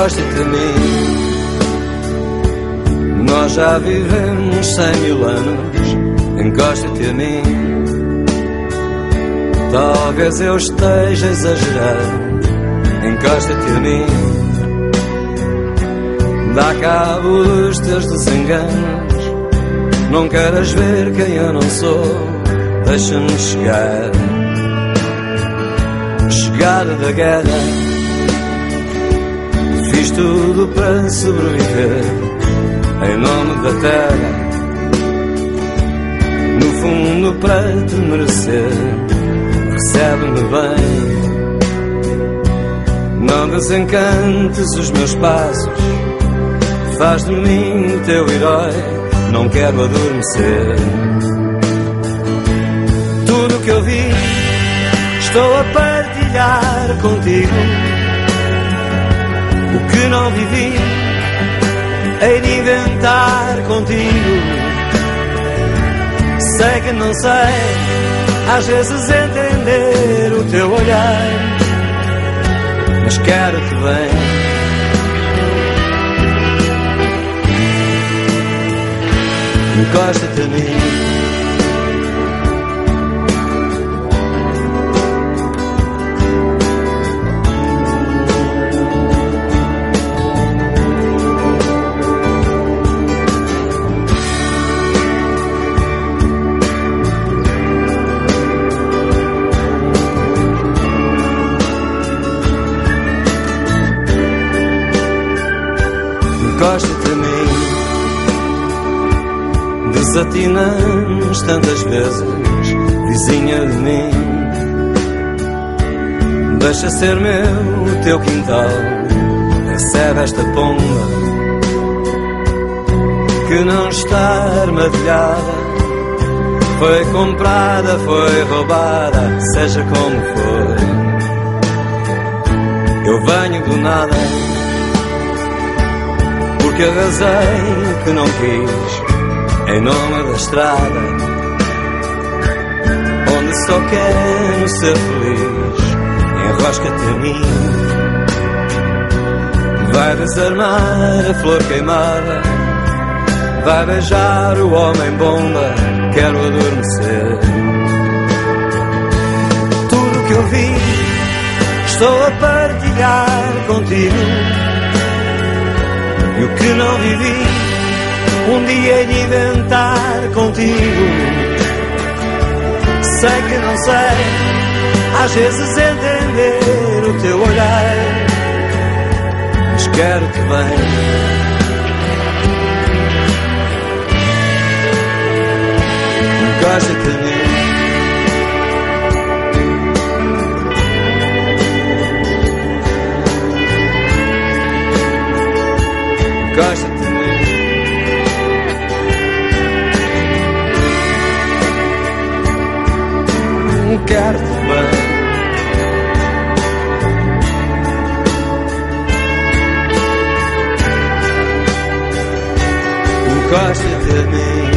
encosta-te a mim. Nós já vivemos cem mil anos, encosta-te a mim. Talvez eu esteja exagerando, encosta-te a mim. Dá cabo dos teus desenganos, não queres ver quem eu não sou, deixa-me chegar. Chegar da guerra, tudo para sobreviver em nome da terra. No fundo, para te merecer, recebe-me bem. Não desencantes os meus passos, faz de mim teu herói. Não quero adormecer. Tudo que eu vi, estou a partilhar contigo. O que não vivi, hei de inventar contigo. Sei que não sei, às vezes entender o teu olhar, mas quero-te bem. Encosta-te a mim. Encosta-te a mim. Desatinamos tantas vezes, vizinha de mim. Deixa ser meu o teu quintal, recebe esta pomba que não está armadilhada. Foi comprada, foi roubada, seja como for. Eu venho do nada porque arrasei que não quis em nome da estrada onde só quero ser feliz. Enrosca-te a mim. Vai desarmar a flor queimada vai beijar o homem bomba quero adormecer. Tudo que eu vi estou a partilhar contigo e o que não vivi, um dia hei de inventar contigo. Sei que não sei, às vezes entender o teu olhar, mas quero-te bem. Gosta-te de mim. Mim. Quero-te bem. Gosta-te de mim.